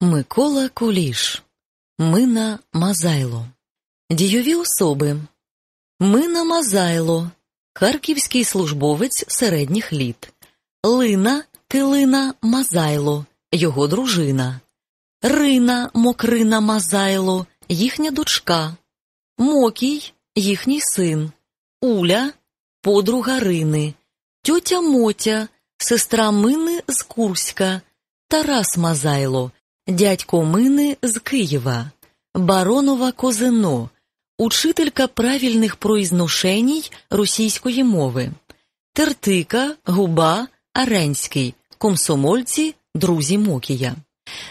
Микола Куліш. Мина Мазайло. Дійові особи. Мина Мазайло. Харківський службовець середніх літ. Лина Килина Мазайло. Його дружина. Рина Мокрина Мазайло. Їхня дочка. Мокій їхній син. Уля подруга Рини. Тьотя Мотя Сестра Мини з Курська. Тарас Мазайло Дядько Мини з Києва, Баронова Козино, учителька правильних произношеній російської мови, Тертика, Губа, Аренський, комсомольці, друзі Мокія.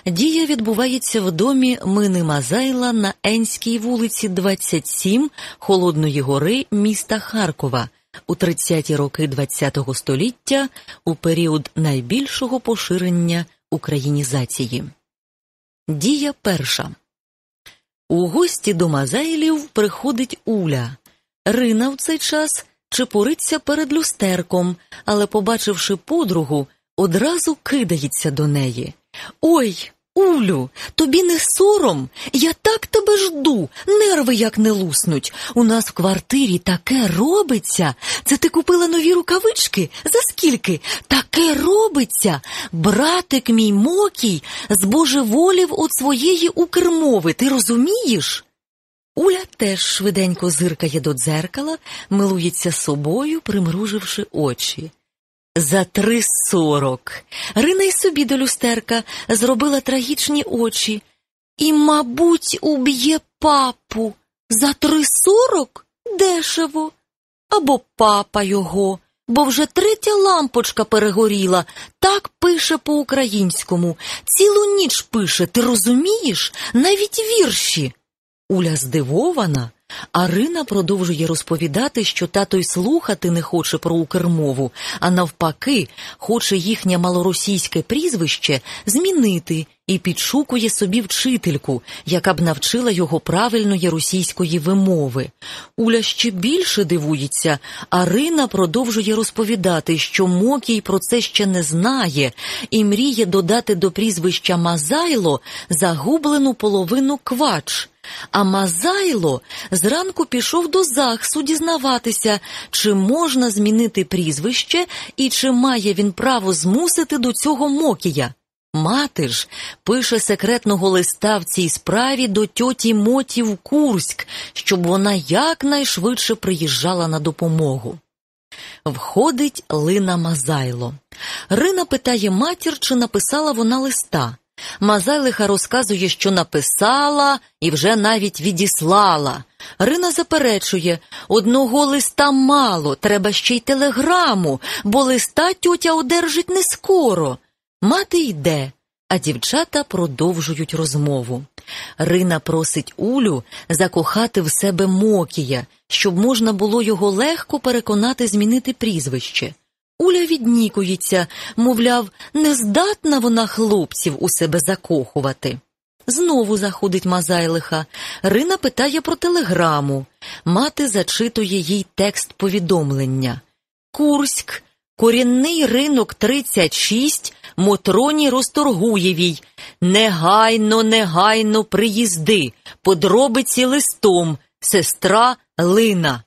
Дія відбувається в домі Мини Мазайла на Енській вулиці, 27 Холодної Гори міста Харкова у 30-ті роки ХХ століття у період найбільшого поширення українізації. Дія перша. У гості до Мазайлів приходить Уля. Рина в цей час чепуриться перед люстерком, але, побачивши подругу, одразу кидається до неї. Ой, Улю, тобі не сором? Я так тебе жду, нерви як не луснуть. У нас в квартирі таке робиться. Це ти купила нові рукавички? За скільки? Таке робиться. Братик мій мокій збожеволів от своєї укрмови, ти розумієш? Уля теж швиденько зиркає до дзеркала, милується собою, примруживши очі. За три сорок. Рина й собі до люстерка зробила трагічні очі. І, мабуть, уб'є папу. За три сорок дешево. Або папа його, бо вже третя лампочка перегоріла. Так пише по-українському. Цілу ніч пише, ти розумієш? Навіть вірші. Уля здивована, а Рина продовжує розповідати, що тато й слухати не хоче про укрмову, а навпаки, хоче їхнє малоросійське прізвище змінити і підшукує собі вчительку, яка б навчила його правильної російської вимови. Уля ще більше дивується, а Рина продовжує розповідати, що Мокій про це ще не знає, і мріє додати до прізвища Мазайло загублену половину квач. А Мазайло зранку пішов до ЗАГСу дізнаватися, чи можна змінити прізвище і чи має він право змусити до цього Мокія. Мати ж пише секретного листа в цій справі до тьоті Моті в Курськ, щоб вона якнайшвидше приїжджала на допомогу. Входить Лина Мазайло. Рина питає матір, чи написала вона листа. Мазайлиха розказує, що написала і вже навіть відіслала. Рина заперечує одного листа мало, треба ще й телеграму, бо листа тьотя одержить не скоро. Мати йде, а дівчата продовжують розмову. Рина просить Улю закохати в себе Мокія, щоб можна було його легко переконати змінити прізвище. Уля віднікується, мовляв, не здатна вона хлопців у себе закохувати. Знову заходить Мазайлиха. Рина питає про телеграму. Мати зачитує їй текст повідомлення. Курськ, корінний ринок 36, Мотроні Росторгуєвій. Негайно, негайно приїзди, подробиці листом, сестра Лина.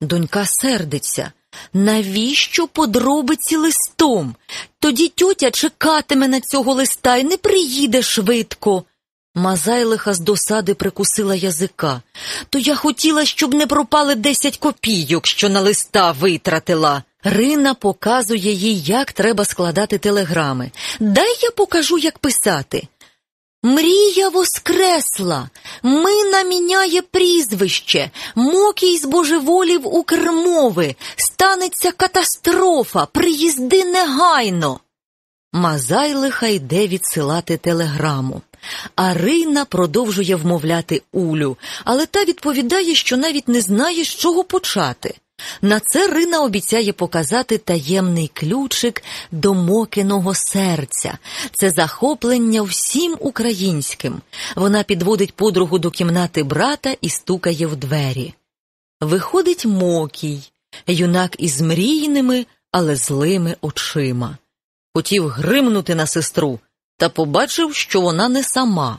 Донька сердиться. Навіщо подробиці листом? Тоді тьотя чекатиме на цього листа і не приїде швидко. Мазайлиха з досади прикусила язика. То я хотіла, щоб не пропали десять копійок, що на листа витратила. Рина показує їй, як треба складати телеграми. Дай я покажу, як писати. Мрія воскресла, мина міняє прізвище, мокій збожеволів у кермови, станеться катастрофа, приїзди негайно. Мазайлиха йде відсилати телеграму. А Рина продовжує вмовляти Улю, але та відповідає, що навіть не знає, з чого почати. На це Рина обіцяє показати таємний ключик до мокиного серця. Це захоплення всім українським. Вона підводить подругу до кімнати брата і стукає в двері. Виходить Мокій, юнак із мрійними, але злими очима. Хотів гримнути на сестру, та побачив, що вона не сама.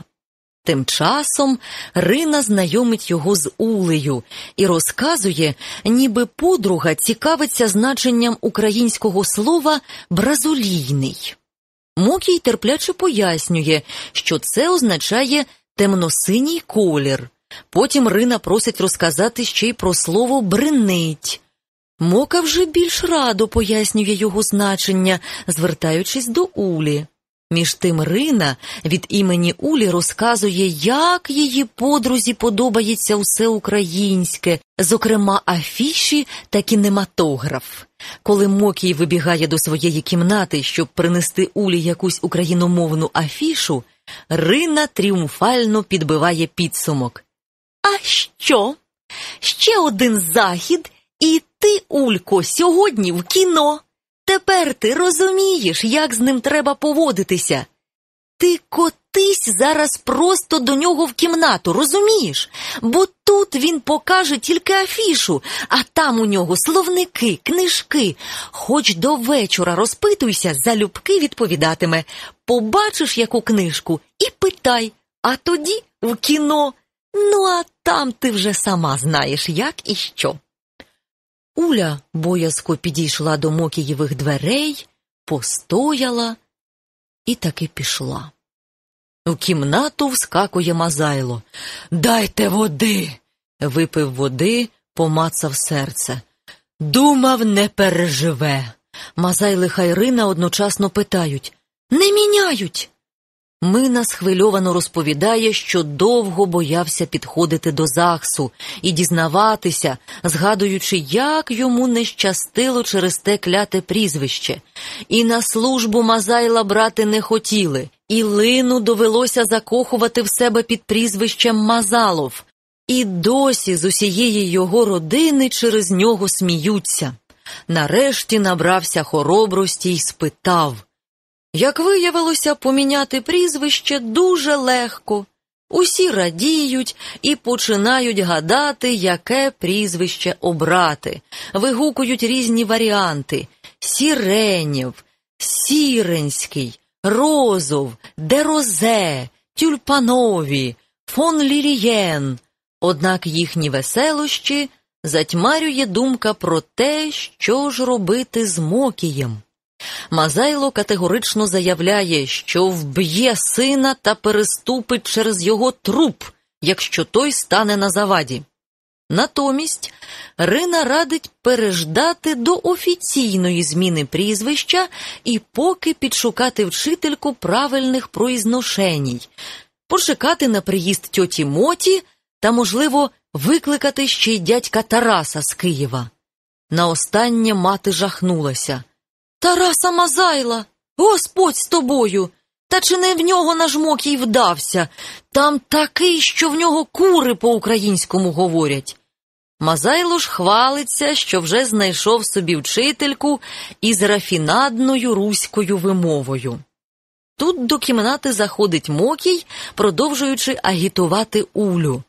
Тим часом Рина знайомить його з Улею і розказує, ніби подруга цікавиться значенням українського слова бразолійний. Мокій терпляче пояснює, що це означає темносиній колір. Потім Рина просить розказати ще й про слово бринить. Мока вже більш радо пояснює його значення, звертаючись до Улі. Між тим Рина від імені Улі розказує, як її подрузі подобається усе українське, зокрема афіші та кінематограф. Коли Мокій вибігає до своєї кімнати, щоб принести Улі якусь україномовну афішу, Рина тріумфально підбиває підсумок. А що? Ще один захід, і ти, Улько, сьогодні в кіно. Тепер ти розумієш, як з ним треба поводитися. Ти котись зараз просто до нього в кімнату, розумієш? Бо тут він покаже тільки афішу, а там у нього словники, книжки. Хоч до вечора розпитуйся, залюбки відповідатиме. Побачиш яку книжку і питай, а тоді в кіно. Ну, а там ти вже сама знаєш, як і що. Уля боязко підійшла до Мокієвих дверей, постояла і таки пішла. У кімнату вскакує Мазайло. Дайте води. Випив води, помацав серце. Думав, не переживе. Мазайли Хайрина одночасно питають Не міняють. Мина схвильовано розповідає, що довго боявся підходити до ЗАГСу і дізнаватися, згадуючи, як йому не щастило через те кляте прізвище. І на службу Мазайла брати не хотіли, і лину довелося закохувати в себе під прізвищем Мазалов. І досі з усієї його родини через нього сміються. Нарешті набрався хоробрості й спитав. Як виявилося, поміняти прізвище дуже легко. Усі радіють і починають гадати, яке прізвище обрати, вигукують різні варіанти Сіренєв, Сіренський, Розов, Дерозе, Тюльпанові, фон Лілієн. Однак їхні веселощі затьмарює думка про те, що ж робити з Мокієм. Мазайло категорично заявляє, що вб'є сина та переступить через його труп, якщо той стане на заваді. Натомість Рина радить переждати до офіційної зміни прізвища і поки підшукати вчительку правильних проізношеній, почекати на приїзд тьоті Моті та, можливо, викликати ще й дядька Тараса з Києва. На останнє мати жахнулася. Тараса Мазайла, Господь з тобою. Та чи не в нього наш мокій вдався? Там такий, що в нього кури по-українському говорять. Мазайло ж хвалиться, що вже знайшов собі вчительку із рафінадною руською вимовою. Тут до кімнати заходить Мокій, продовжуючи агітувати Улю.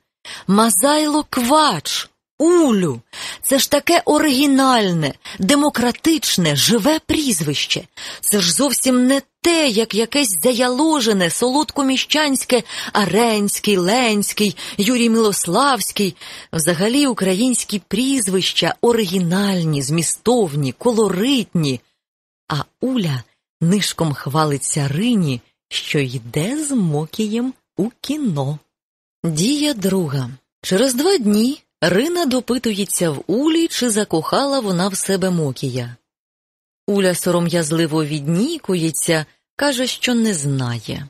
Мазайло квач, Улю, це ж таке оригінальне, демократичне, живе прізвище. Це ж зовсім не те, як якесь заяложене, солодкоміщанське, Аренський, Ленський, Юрій Милославський. Взагалі українські прізвища оригінальні, змістовні, колоритні. А Уля нишком хвалиться Рині, що йде з Мокієм у кіно. Дія друга. Через два дні. Рина допитується в Улі, чи закохала вона в себе Мокія. Уля сором'язливо віднікується, каже, що не знає.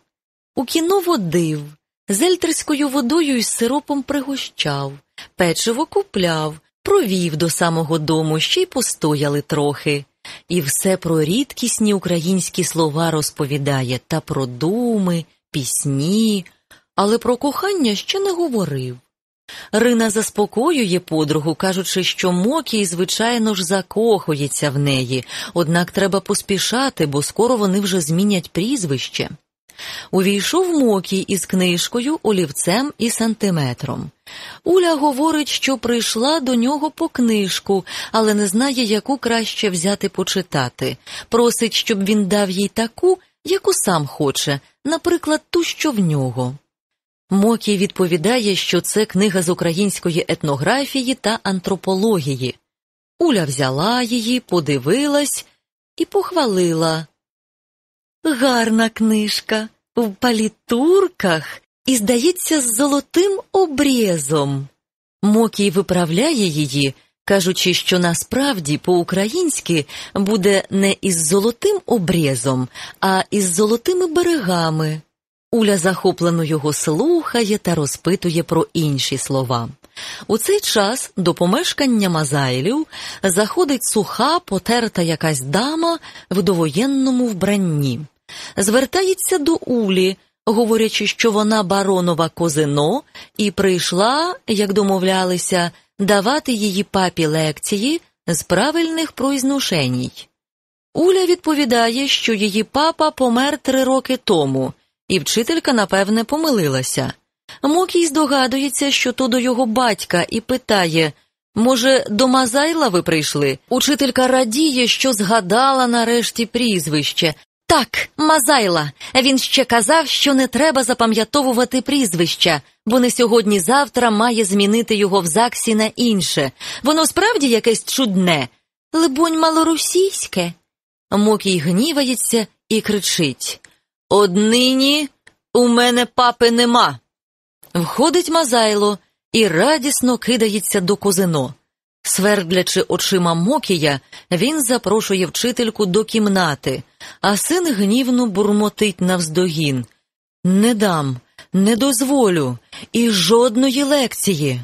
У кіно водив, з ельтерською водою із сиропом пригощав, печиво купляв, провів до самого дому, ще й постояли трохи. І все про рідкісні українські слова розповідає та про думи, пісні, але про кохання ще не говорив. Рина заспокоює подругу, кажучи, що Мокій, звичайно ж, закохується в неї, однак треба поспішати, бо скоро вони вже змінять прізвище. Увійшов Мокій із книжкою, олівцем і сантиметром. Уля говорить, що прийшла до нього по книжку, але не знає, яку краще взяти почитати. Просить, щоб він дав їй таку, яку сам хоче, наприклад, ту, що в нього. Мокій відповідає, що це книга з української етнографії та антропології. Уля взяла її, подивилась і похвалила. Гарна книжка, в палітурках і, здається, з золотим обрізом. Мокій виправляє її, кажучи, що насправді по-українськи буде не із золотим обрізом, а із золотими берегами. Уля захоплено його слухає та розпитує про інші слова. У цей час до помешкання Мазайлів заходить суха, потерта якась дама в довоєнному вбранні, звертається до Улі, говорячи, що вона баронова козино, і прийшла, як домовлялися, давати її папі лекції з правильних произношеній. Уля відповідає, що її папа помер три роки тому, і вчителька, напевне, помилилася. Мокій здогадується, що то до його батька, і питає може, до Мазайла ви прийшли? Учителька радіє, що згадала нарешті прізвище. Так, Мазайла. Він ще казав, що не треба запам'ятовувати прізвища, бо не сьогодні-завтра має змінити його в ЗАГСі на інше. Воно справді якесь чудне, либонь, малоросійське. Мокій гнівається і кричить Однині у мене папи нема. Входить Мазайло і радісно кидається до козино. Свердлячи очима Мокія, він запрошує вчительку до кімнати, а син гнівно бурмотить навздогін. Не дам, не дозволю і жодної лекції.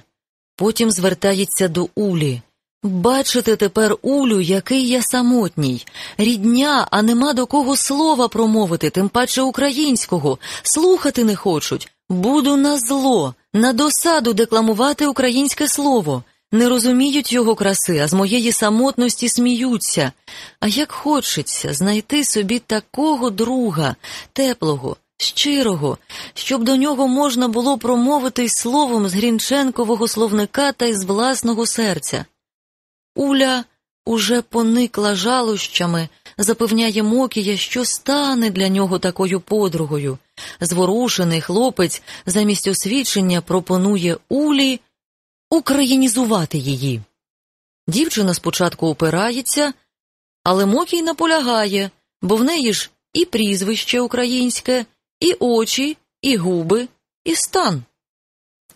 Потім звертається до Улі. Бачите тепер, Улю, який я самотній. Рідня, а нема до кого слова промовити, тим паче українського. Слухати не хочуть. Буду на зло, на досаду декламувати українське слово. Не розуміють його краси, а з моєї самотності сміються. А як хочеться знайти собі такого друга, теплого, щирого, щоб до нього можна було промовити й словом з Грінченкового словника та із власного серця. Уля уже поникла жалощами, запевняє Мокія, що стане для нього такою подругою. Зворушений хлопець замість освідчення пропонує Улі українізувати її. Дівчина спочатку опирається, але Мокій наполягає, бо в неї ж і прізвище українське, і очі, і губи, і стан.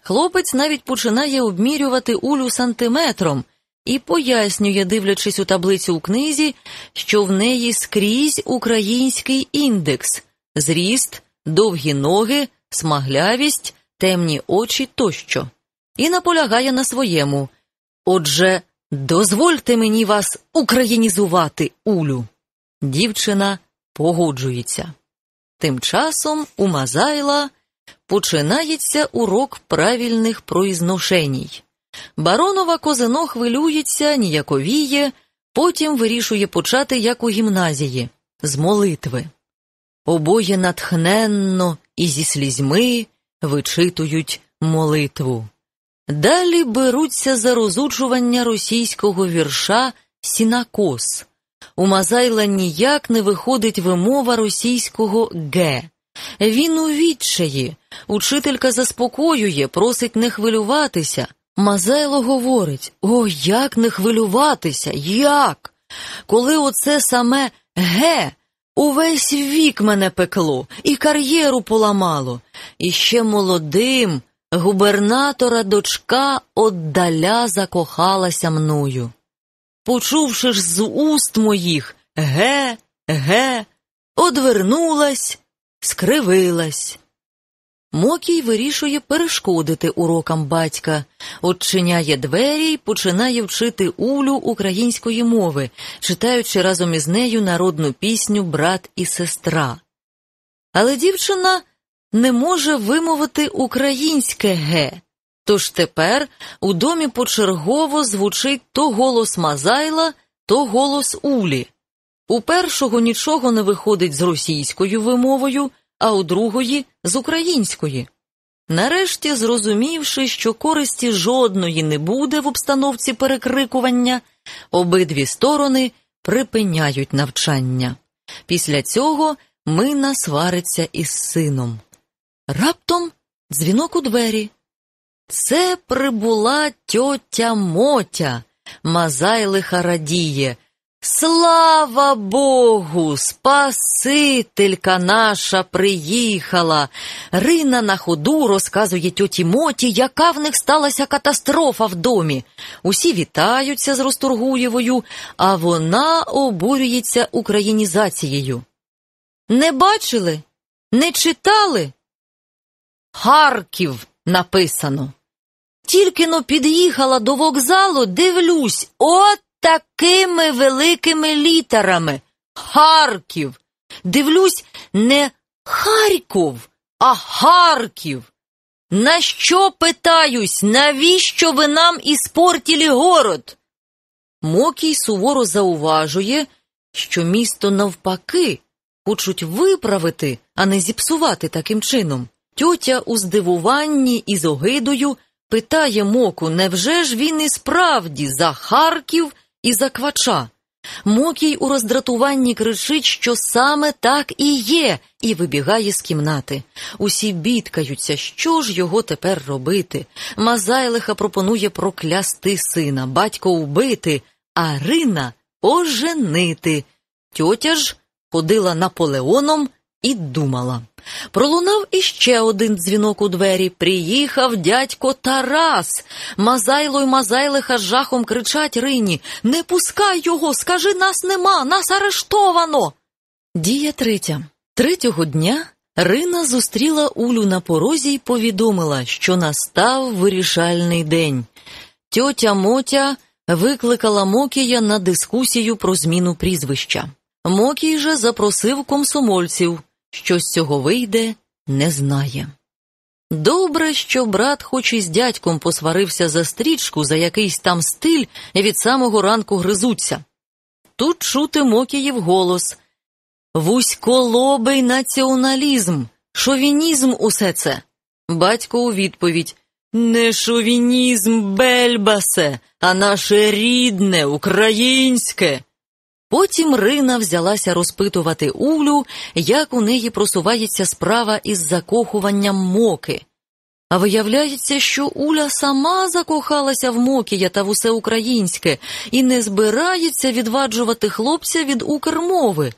Хлопець навіть починає обмірювати Улю сантиметром і пояснює, дивлячись у таблицю у книзі, що в неї скрізь український індекс, зріст, довгі ноги, смаглявість, темні очі тощо, і наполягає на своєму. Отже, дозвольте мені вас українізувати, Улю. Дівчина погоджується. Тим часом у Мазайла починається урок правильних произношеній. Баронова козино хвилюється, ніяковіє, потім вирішує почати, як у гімназії, з молитви. Обоє натхненно і зі слізьми вичитують молитву. Далі беруться за розучування російського вірша Сінакос. У Мазайла ніяк не виходить вимова російського ге. Він у відчаї. Учителька заспокоює, просить не хвилюватися. Мазайло говорить о, як не хвилюватися, як? Коли оце саме ге, увесь вік мене пекло, і кар'єру поламало, і ще молодим губернатора дочка отдаля закохалася мною. Почувши ж з уст моїх ге, ге, одвернулась, скривилась. Мокій вирішує перешкодити урокам батька, Отчиняє двері й починає вчити Улю української мови, читаючи разом із нею народну пісню Брат і сестра. Але дівчина не може вимовити українське ге. Тож тепер у домі почергово звучить то голос Мазайла, то голос Улі. У першого нічого не виходить з російською вимовою, а у другої з української. Нарешті, зрозумівши, що користі жодної не буде в обстановці перекрикування, обидві сторони припиняють навчання. Після цього Мина свариться із сином. Раптом дзвінок у двері. Це прибула тьотя Мотя. Мазайлиха радіє. Слава Богу, Спасителька наша приїхала. Рина на ходу розказує тьоті Моті, яка в них сталася катастрофа в домі. Усі вітаються з Ростургуєвою, а вона обурюється українізацією. Не бачили? Не читали? Харків написано. Тільки но під'їхала до вокзалу, дивлюсь, от такими великими літерами. Харків. Дивлюсь, не Харків, а Харків. На що питаюсь, навіщо ви нам іспортили город? Мокій суворо зауважує, що місто навпаки хочуть виправити, а не зіпсувати таким чином. Тьотя у здивуванні і з огидою питає Моку, невже ж він і справді за Харків і за квача? Мокій у роздратуванні кричить, що саме так і є, і вибігає з кімнати. Усі бідкаються, що ж його тепер робити. Мазайлиха пропонує проклясти сина, батько вбити, а Рина оженити. Тьотя ж ходила Наполеоном і думала. Пролунав іще один дзвінок у двері. Приїхав дядько Тарас. Мазайло й Мазайлиха з жахом кричать Рині Не пускай його, скажи, нас нема, нас арештовано. Дія третя. Третього дня Рина зустріла Улю на порозі й повідомила, що настав вирішальний день. Тьотя Мотя викликала Мокія на дискусію про зміну прізвища. Мокій же запросив комсомольців. Що з цього вийде, не знає. Добре, що брат, хоч і з дядьком посварився за стрічку, за якийсь там стиль, і від самого ранку гризуться. Тут чути Мокіїв голос Вузьколобий націоналізм, шовінізм усе це. Батько у відповідь Не шовінізм, бельбасе, а наше рідне, українське. Потім Рина взялася розпитувати Улю, як у неї просувається справа із закохуванням моки. А виявляється, що Уля сама закохалася в Мокія та в усе українське і не збирається відваджувати хлопця від укрмови.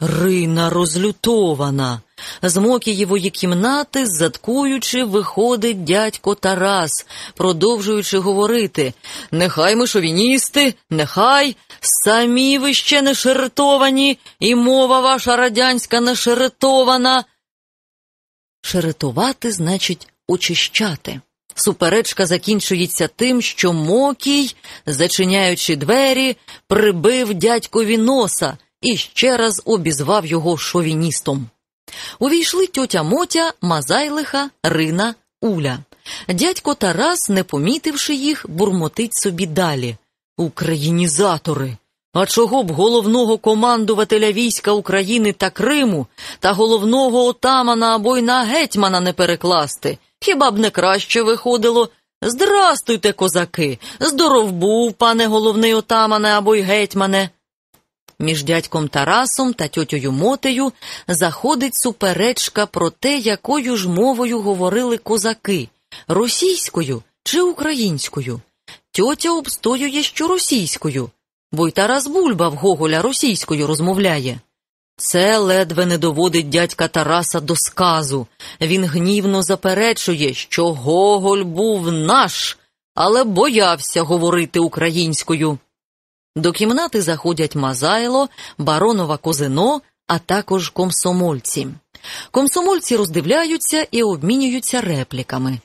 Рина розлютована. З Мокієвої кімнати, заткуючи, виходить дядько Тарас, продовжуючи говорити Нехай ми шовіністи, нехай, самі ви ще не шеретовані, і мова ваша радянська не шеретована. Шеретувати значить очищати. Суперечка закінчується тим, що Мокій, зачиняючи двері, прибив дядькові носа і ще раз обізвав його шовіністом. Увійшли тьотя Мотя, Мазайлиха, Рина, Уля. Дядько Тарас, не помітивши їх, бурмотить собі далі. Українізатори. А чого б головного командувателя війська України та Криму та головного отамана або й на гетьмана не перекласти? Хіба б не краще виходило? Здрастуйте, козаки! Здоров був, пане головний отамане або й гетьмане. Між дядьком Тарасом та тьотєю Мотею заходить суперечка про те, якою ж мовою говорили козаки російською чи українською. Тьотя обстоює, що російською, бо й Тарас Бульба в Гоголя російською розмовляє. Це ледве не доводить дядька Тараса до сказу. Він гнівно заперечує, що Гоголь був наш, але боявся говорити українською. До кімнати заходять Мазайло, баронова Козино, а також комсомольці. Комсомольці роздивляються і обмінюються репліками.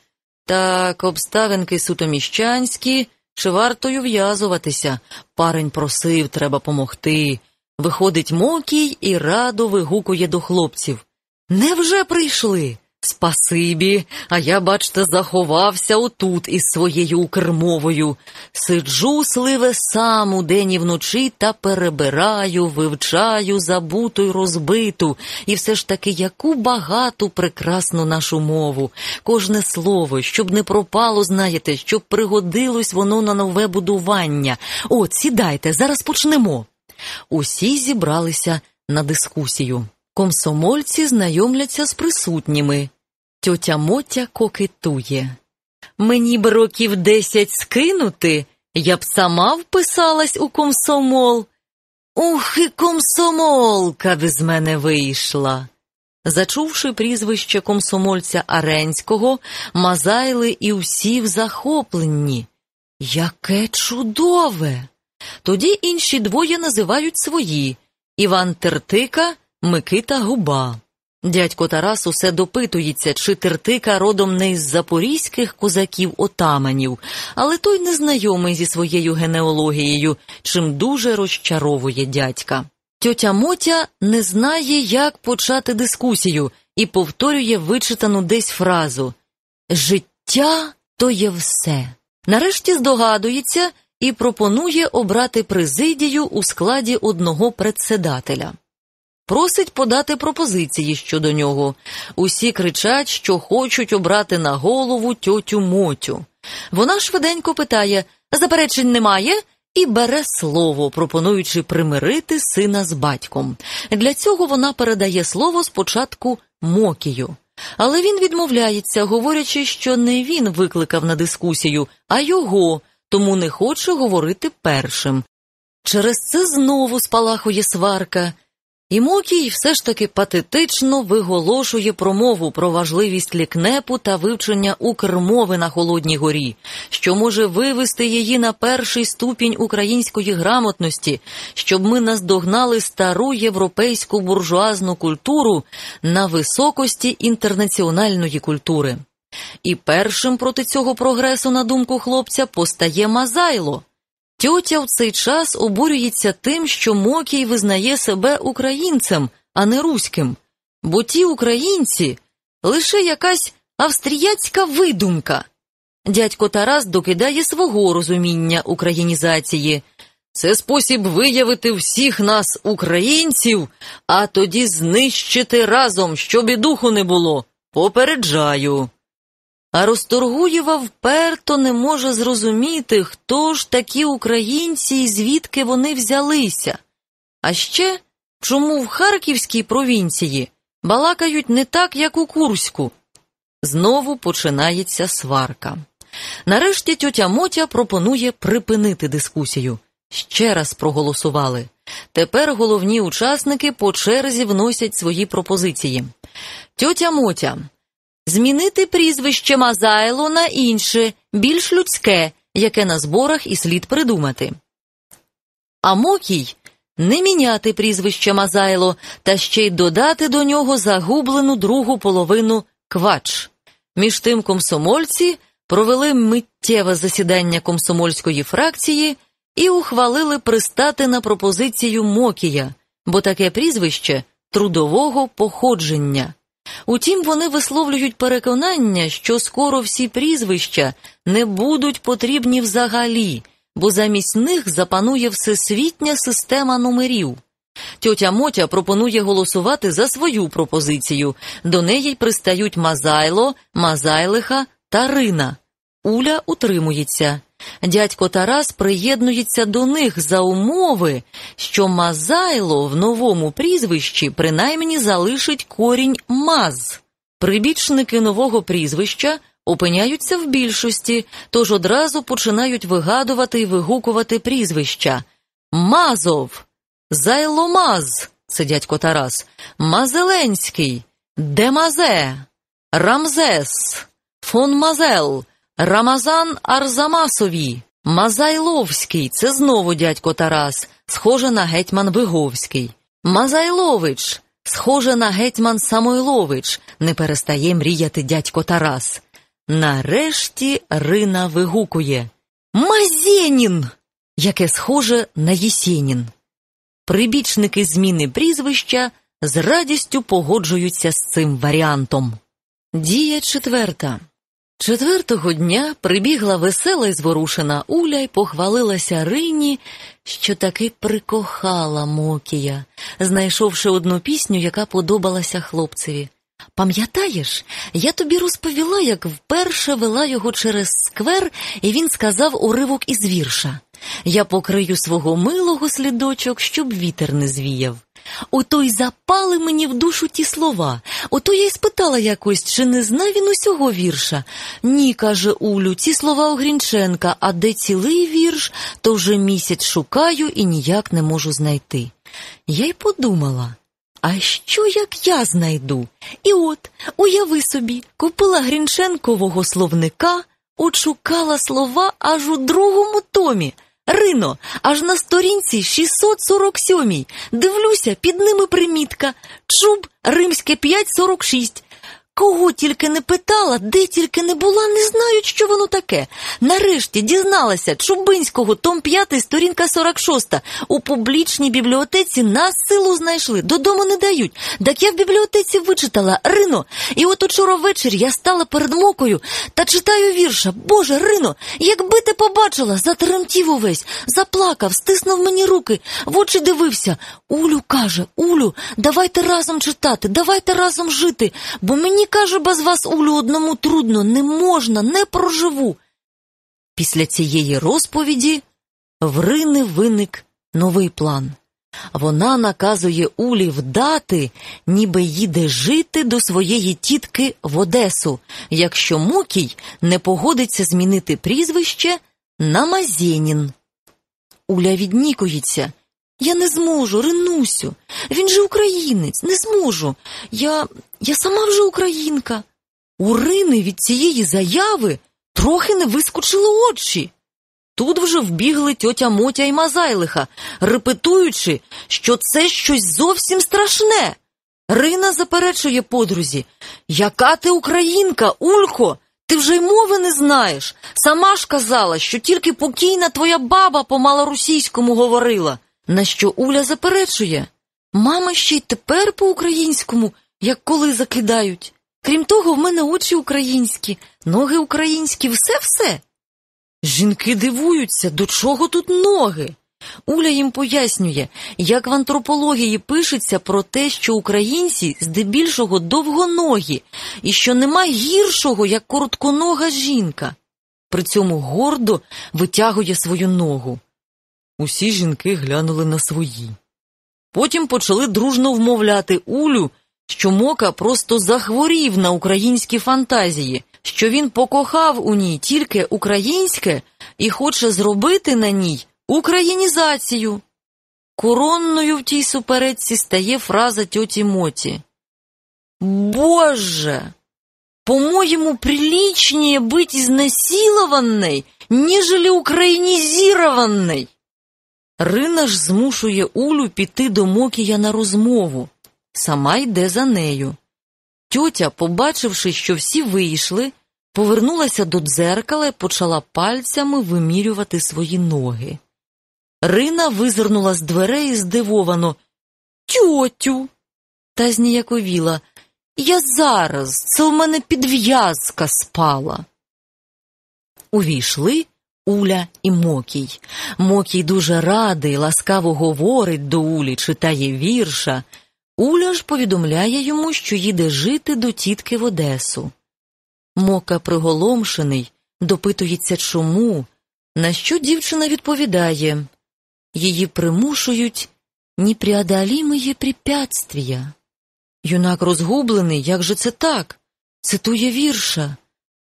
Так, обставинки сутоміщанські, чи вартою в'язуватися? Парень просив, треба помогти. Виходить Мокій і радо вигукує до хлопців. Невже прийшли? Спасибі, а я, бачте, заховався отут із своєю укрмовою. Сиджу, сливе, сам удень і вночі та перебираю, вивчаю забуту й розбиту, і все ж таки яку багату прекрасну нашу мову. Кожне слово, щоб не пропало, знаєте, щоб пригодилось воно на нове будування. От, сідайте, зараз почнемо. Усі зібралися на дискусію. Комсомольці знайомляться з присутніми. Тьотя Мотя кокетує. Мені б років десять скинути, я б сама вписалась у комсомол. Ух, і комсомолка б з мене вийшла. Зачувши прізвище комсомольця Аренського, мазайли і всі в захопленні. Яке чудове! Тоді інші двоє називають свої Іван Тертика, Микита Губа. Дядько Тарас усе допитується, чи Тертика родом не із запорізьких козаків-отаманів, але той не знайомий зі своєю генеалогією, чим дуже розчаровує дядька. Тьотя Мотя не знає, як почати дискусію, і повторює вичитану десь фразу Життя то є все. Нарешті здогадується і пропонує обрати президію у складі одного председателя. Просить подати пропозиції щодо нього. Усі кричать, що хочуть обрати на голову тьотю Мотю. Вона швиденько питає заперечень немає і бере слово, пропонуючи примирити сина з батьком. Для цього вона передає слово спочатку Мокію. Але він відмовляється, говорячи, що не він викликав на дискусію, а його, тому не хоче говорити першим. Через це знову спалахує сварка. І Мокій все ж таки патетично виголошує промову про важливість лікнепу та вивчення укрмови на Холодній горі, що може вивести її на перший ступінь української грамотності, щоб ми наздогнали стару європейську буржуазну культуру на високості інтернаціональної культури. І першим проти цього прогресу, на думку хлопця, постає Мазайло. Тьотя в цей час обурюється тим, що Мокій визнає себе українцем, а не руським, бо ті українці лише якась австріяцька видумка. Дядько Тарас докидає свого розуміння українізації. Це спосіб виявити всіх нас, українців, а тоді знищити разом, щоб і духу не було. Попереджаю. А Росторгуєва вперто не може зрозуміти, хто ж такі українці і звідки вони взялися. А ще чому в Харківській провінції балакають не так, як у Курську. Знову починається сварка. Нарешті тьотя Мотя пропонує припинити дискусію. Ще раз проголосували. Тепер головні учасники по черзі вносять свої пропозиції. Тьотя Мотя. Змінити прізвище Мазайло на інше, більш людське, яке на зборах і слід придумати. А Мокій не міняти прізвище Мазайло та ще й додати до нього загублену другу половину квач. Між тим комсомольці провели миттєве засідання комсомольської фракції і ухвалили пристати на пропозицію Мокія, бо таке прізвище трудового походження. Утім, вони висловлюють переконання, що скоро всі прізвища не будуть потрібні взагалі, бо замість них запанує всесвітня система номерів. Тьотя Мотя пропонує голосувати за свою пропозицію. До неї пристають Мазайло, Мазайлиха та Рина. Уля утримується. Дядько Тарас приєднується до них за умови, що Мазайло в новому прізвищі принаймні залишить корінь маз. Прибічники нового прізвища опиняються в більшості, тож одразу починають вигадувати і вигукувати прізвища. Мазов, Зайломаз, це дядько Тарас, Мазеленський, Демазе, Рамзес, фон Мазел. Рамазан Арзамасові, Мазайловський це знову дядько Тарас, схоже на гетьман Виговський. Мазайлович, схоже на гетьман Самойлович, не перестає мріяти дядько Тарас. Нарешті Рина вигукує Мазєнін, яке схоже на Єсєнін. Прибічники зміни прізвища з радістю погоджуються з цим варіантом. Дія четверта. Четвертого дня прибігла весела й зворушена Уля й похвалилася Рині, що таки прикохала Мокія, знайшовши одну пісню, яка подобалася хлопцеві. Пам'ятаєш, я тобі розповіла, як вперше вела його через сквер, і він сказав уривок із вірша Я покрию свого милого слідочок, щоб вітер не звіяв. Ото й запали мені в душу ті слова. Ото я й спитала якось, чи не зна він усього вірша. Ні, каже Улю, ці слова у Грінченка, а де цілий вірш, то вже місяць шукаю і ніяк не можу знайти. Я й подумала. А що як я знайду? І от, уяви собі, купила Грінченкового словника, От слова аж у другому томі. Рино, аж на сторінці 647. Дивлюся, під ними примітка. Чуб римське 546. Кого тільки не питала, де тільки не була, не знають, що воно таке. Нарешті дізналася Чубинського, том 5, сторінка 46. У публічній бібліотеці нас силу знайшли, додому не дають. Так я в бібліотеці вичитала Рино. І от учора ввечері я стала перед мокою та читаю вірша. Боже, Рино, якби ти побачила, затремтів увесь, заплакав, стиснув мені руки, в очі дивився. Улю каже, Улю, давайте разом читати, давайте разом жити, бо мені. Мені, каже, без вас Улю одному трудно, не можна, не проживу. Після цієї розповіді в Рини виник новий план. Вона наказує Улі вдати, ніби їде жити до своєї тітки в Одесу, якщо Мокій не погодиться змінити прізвище на Мазєнін. Уля віднікується. Я не зможу, Ринусю. Він же українець, не зможу. Я я сама вже українка. У Рини від цієї заяви трохи не вискочили очі. Тут вже вбігли тьотя Мотя і Мазайлиха, репетуючи, що це щось зовсім страшне. Рина заперечує подрузі. Яка ти українка, Улько? Ти вже й мови не знаєш. Сама ж казала, що тільки покійна твоя баба по малоросійському говорила. На що Уля заперечує мама ще й тепер по-українському, як коли закидають. Крім того, в мене очі українські, ноги українські, все-все. Жінки дивуються, до чого тут ноги. Уля їм пояснює, як в антропології пишеться про те, що українці здебільшого довгоногі, і що нема гіршого, як коротконога жінка. При цьому гордо витягує свою ногу. Усі жінки глянули на свої. Потім почали дружно вмовляти Улю, що Мока просто захворів на українські фантазії, що він покохав у ній тільки українське і хоче зробити на ній українізацію. Коронною в тій суперечці стає фраза тьоті Моті. Боже, по-моєму, приличнее быть изнасилованной, нежели украинизированной. Рина ж змушує Улю піти до Мокія на розмову, сама йде за нею. Тьотя, побачивши, що всі вийшли, повернулася до дзеркала і почала пальцями вимірювати свої ноги. Рина визирнула з дверей здивовано Тьотю. Та зніяковіла. Я зараз, це у мене підв'язка спала. Увійшли Уля і Мокій. Мокій дуже радий, ласкаво говорить до Улі, читає вірша. Уля ж повідомляє йому, що їде жити до тітки в Одесу. Мока, приголомшений, допитується чому, на що дівчина відповідає її примушують непреодолимые препятствия. Юнак розгублений, як же це так? Цитує вірша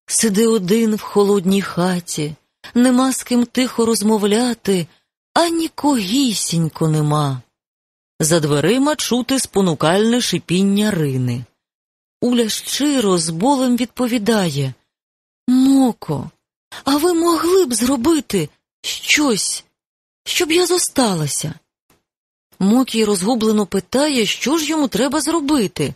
Сиди один в холодній хаті нема з ким тихо розмовляти, а нікогісінько нема. За дверима чути спонукальне шипіння рини. Уля щиро з болем відповідає Моко, а ви могли б зробити щось, щоб я зосталася? Мокій розгублено питає, що ж йому треба зробити.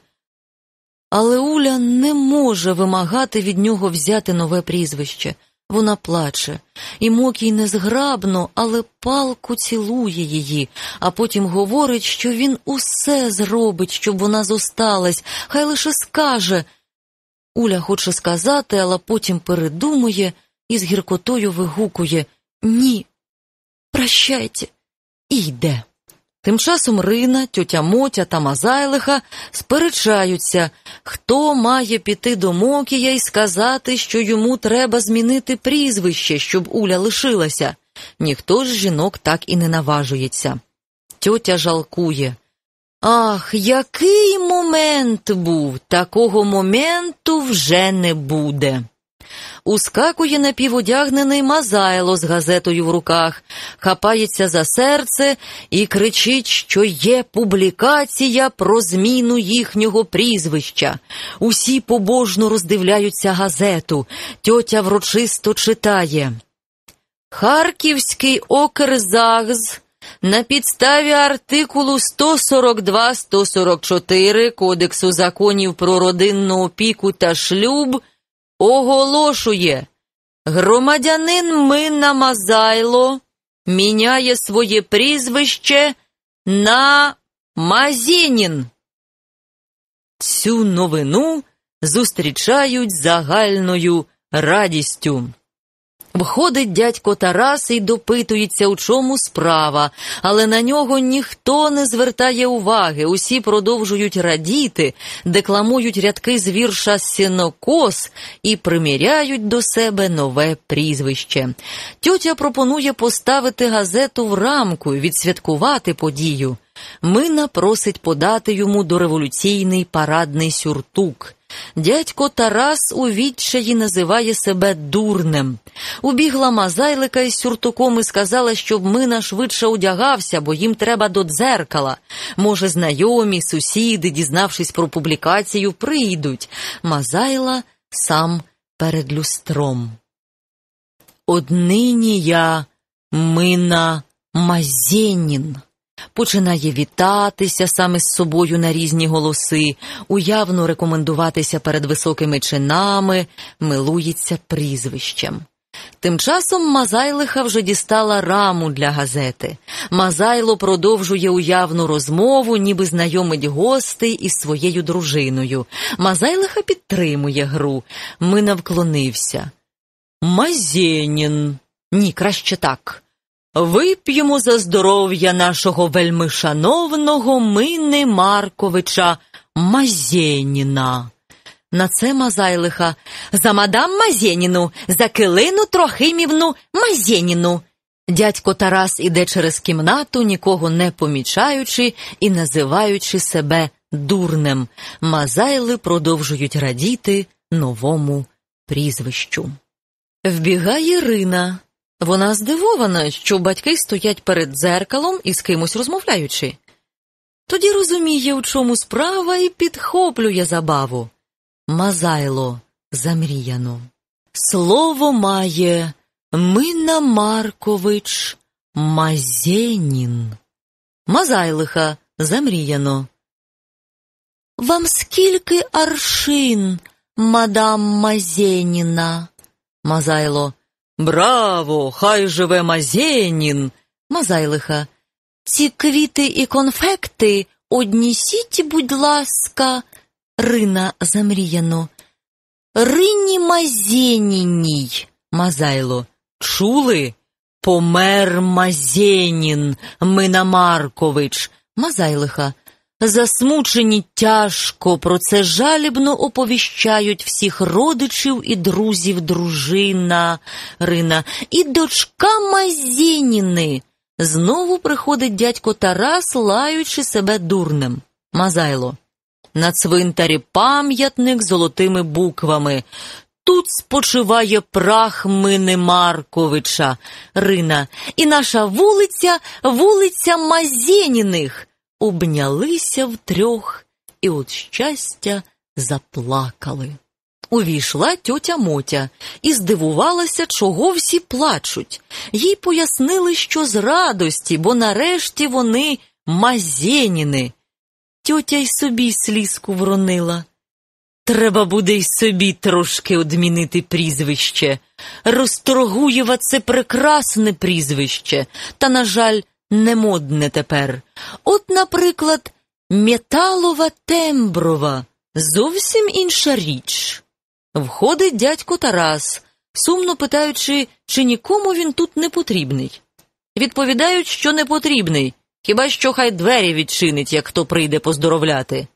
Але Уля не може вимагати від нього взяти нове прізвище. Вона плаче, і Мокій незграбно, але палку цілує її, а потім говорить, що він усе зробить, щоб вона зосталась, хай лише скаже. Уля хоче сказати, але потім передумує і з гіркотою вигукує Ні, прощайте, і йде. Тим часом Рина, тьотя Мотя та Мазайлиха сперечаються, хто має піти до Мокія і сказати, що йому треба змінити прізвище, щоб Уля лишилася. Ніхто з жінок так і не наважується. Тьотя жалкує. Ах, який момент був, такого моменту вже не буде. Ускакує напіводягнений Мазайло з газетою в руках, хапається за серце і кричить, що є публікація про зміну їхнього прізвища. Усі побожно роздивляються газету. Тьотя врочисто читає. Харківський окрзагз на підставі артикулу 142-144 Кодексу законів про родинну опіку та шлюб оголошує, громадянин Минна Мазайло міняє своє прізвище на Мазінін. Цю новину зустрічають загальною радістю. Входить дядько Тарас і допитується, у чому справа, але на нього ніхто не звертає уваги. Усі продовжують радіти, декламують рядки з вірша Сінокос і приміряють до себе нове прізвище. Тьотя пропонує поставити газету в рамку і відсвяткувати подію. Мина просить подати йому дореволюційний парадний сюртук. Дядько Тарас у відчаї називає себе дурнем. Убігла мазайлика із сюртуком і сказала, щоб Мина швидше одягався, бо їм треба до дзеркала. Може, знайомі, сусіди, дізнавшись про публікацію, прийдуть. Мазайла сам перед люстром. Однині я Мина Мазєнін починає вітатися саме з собою на різні голоси, уявно рекомендуватися перед високими чинами, милується прізвищем. Тим часом Мазайлиха вже дістала раму для газети. Мазайло продовжує уявну розмову, ніби знайомить гостей із своєю дружиною. Мазайлиха підтримує гру. Ми навклонився. Мазєнін. Ні, краще так. Вип'ємо за здоров'я нашого вельмишановного Мини Марковича Мазєніна. На це Мазайлиха за мадам Мазєніну, за килину Трохимівну Мазєніну. Дядько Тарас іде через кімнату, нікого не помічаючи і називаючи себе дурнем. Мазайли продовжують радіти новому прізвищу. Вбігає Рина. Вона здивована, що батьки стоять перед дзеркалом і з кимось розмовляючи. Тоді розуміє, у чому справа, і підхоплює забаву. Мазайло замріяно. Слово має Мина Маркович Мазєнін. Мазайлиха замріяно. Вам скільки аршин, мадам Мазєніна? Мазайло. Браво! Хай живе Мазєнін. Мазайлиха. Ці квіти і конфекти однісіть, будь ласка, Рина замріяно. Рині Мазєніній. Мазайло. Чули? Помер Мазєнін, Мина Маркович. Мазайлиха. Засмучені тяжко, про це жалібно оповіщають всіх родичів і друзів дружина Рина і дочка Мазєніни. Знову приходить дядько Тарас, лаючи себе дурнем. Мазайло. На цвинтарі пам'ятник золотими буквами. Тут спочиває прах Мини Марковича, Рина, і наша вулиця, вулиця Мазєніних обнялися втрьох і от щастя заплакали. Увійшла тьотя Мотя і здивувалася, чого всі плачуть. Їй пояснили, що з радості, бо нарешті вони мазєніни. Тьотя й собі слізку вронила. Треба буде й собі трошки одмінити прізвище. Розторгуєва це прекрасне прізвище, та, на жаль, не модне тепер. От, наприклад, металова темброва зовсім інша річ. Входить дядько Тарас, сумно питаючи, чи нікому він тут не потрібний. Відповідають, що не потрібний, хіба що хай двері відчинить, як хто прийде поздоровляти.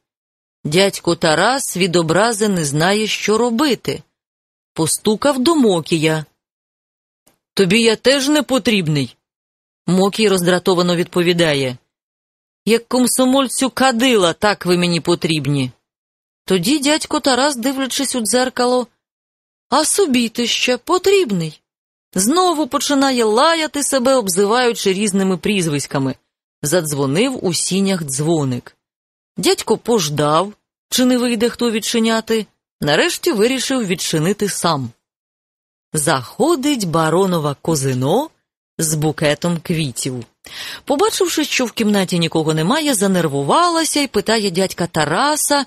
Дядько Тарас від образи не знає, що робити. Постукав до Мокія. Тобі я теж не потрібний. Мокій роздратовано відповідає як комсомольцю кадила, так ви мені потрібні. Тоді дядько Тарас, дивлячись у дзеркало, а собі ти ще потрібний. Знову починає лаяти себе, обзиваючи різними прізвиськами. Задзвонив у сінях дзвоник. Дядько пождав, чи не вийде хто відчиняти, нарешті вирішив відчинити сам. Заходить баронова козино з букетом квітів. Побачивши, що в кімнаті нікого немає, занервувалася і питає дядька Тараса,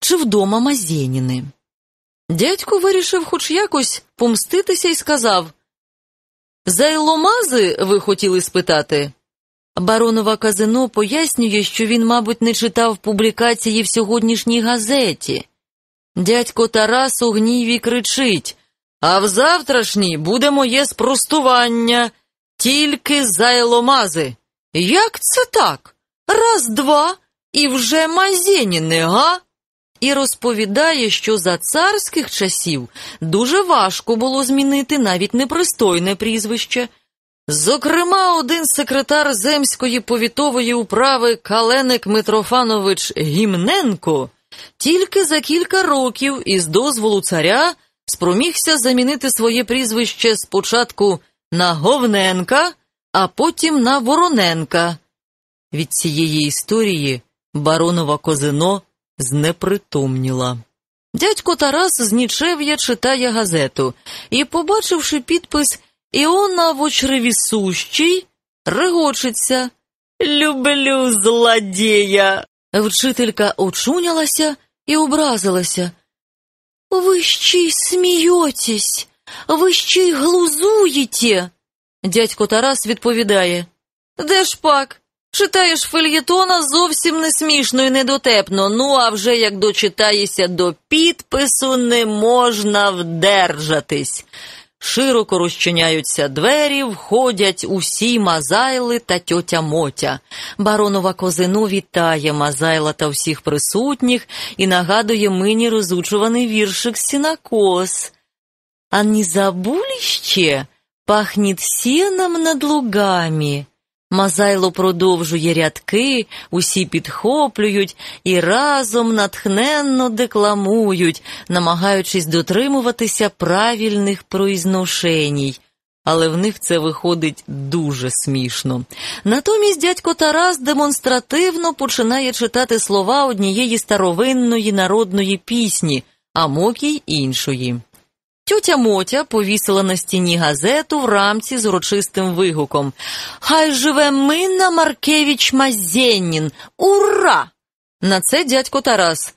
чи вдома Мазєніни. Дядько вирішив хоч якось помститися і сказав За Іломази ви хотіли спитати? Баронова казино пояснює, що він, мабуть, не читав публікації в сьогоднішній газеті. Дядько Тарас у гніві кричить А в завтрашній буде моє спростування, тільки за Іломази. Як це так? Раз, два і вже Мазєніни, га? і розповідає, що за царських часів дуже важко було змінити навіть непристойне прізвище. Зокрема, один секретар земської повітової управи Каленик Митрофанович Гімненко тільки за кілька років із дозволу царя спромігся замінити своє прізвище спочатку на Говненка, а потім на Вороненка. Від цієї історії баронова Козино знепритомніла. Дядько Тарас з нічев'я читає газету і, побачивши підпис Іона Вочревісущий, регочеться. Люблю злодія. Вчителька очунялася і образилася. Ви ще й смієтесь, ви ще й глузуєте. Дядько Тарас відповідає. Де ж пак? Читаєш фельєтона зовсім не смішно і недотепно, ну а вже як дочитаєшся до підпису, не можна вдержатись. Широко розчиняються двері, входять усі Мазайли та тьотя Мотя. Баронова козину вітає Мазайла та всіх присутніх і нагадує мені розучуваний віршик Сінакос. А не забули ще? Пахнет сіном над лугами. Мазайло продовжує рядки, усі підхоплюють і разом натхненно декламують, намагаючись дотримуватися правильних произношеній. Але в них це виходить дуже смішно. Натомість дядько Тарас демонстративно починає читати слова однієї старовинної народної пісні, а Мокій іншої. Тьотя Мотя повісила на стіні газету в рамці з урочистим вигуком Хай живе Минна Маркевич Мазєнін! Ура! На це дядько Тарас.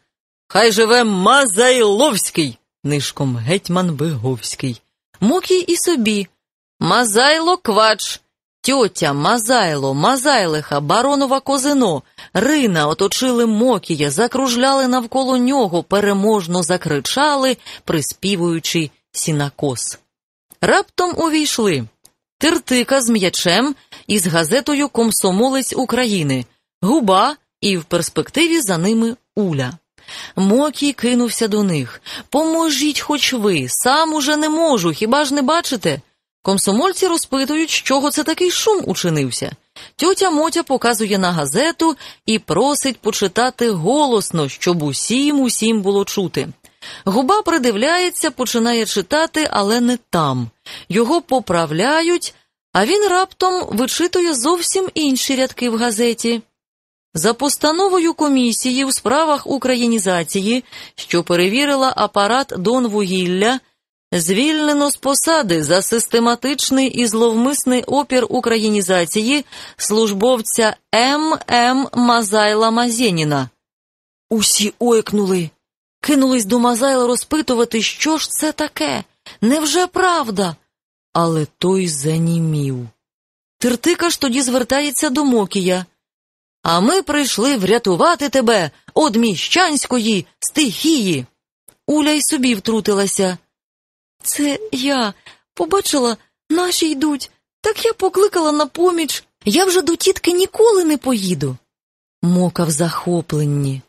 Хай живе Мазайловський, нишком гетьман Виговський. Мокій і собі. Мазайло квач, тьотя, Мазайло, Мазайлиха, баронова козино, Рина оточили Мокія, закружляли навколо нього, переможно закричали, приспівуючи сінакос. Раптом увійшли Тиртика з м'ячем і з газетою Комсомолець України, губа і в перспективі за ними Уля. Мокій кинувся до них. Поможіть, хоч ви, сам уже не можу, хіба ж не бачите? Комсомольці розпитують, з чого це такий шум учинився. Тьотя Мотя показує на газету і просить почитати голосно, щоб усім усім було чути. Губа придивляється, починає читати, але не там. Його поправляють, а він раптом вичитує зовсім інші рядки в газеті. За постановою комісії у справах українізації, що перевірила апарат Донвугілля, звільнено з посади за систематичний і зловмисний опір українізації службовця М. М. Мазайла Мазєніна. Усі ойкнули. Кинулись до Мазайла розпитувати, що ж це таке? Невже правда? Але той занімів. Тиртикаш тоді звертається до Мокія. А ми прийшли врятувати тебе од міщанської стихії. Уля й собі втрутилася. Це я побачила, наші йдуть. Так я покликала на поміч. Я вже до тітки ніколи не поїду. Мока в захопленні.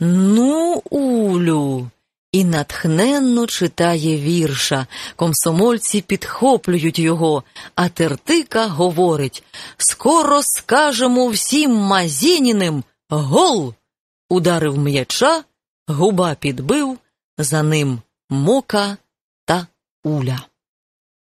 Ну, Улю, і натхненно читає вірша. Комсомольці підхоплюють його, а Тертика говорить Скоро скажемо всім Мазініним гол. Ударив м'яча, губа підбив, за ним мока та уля.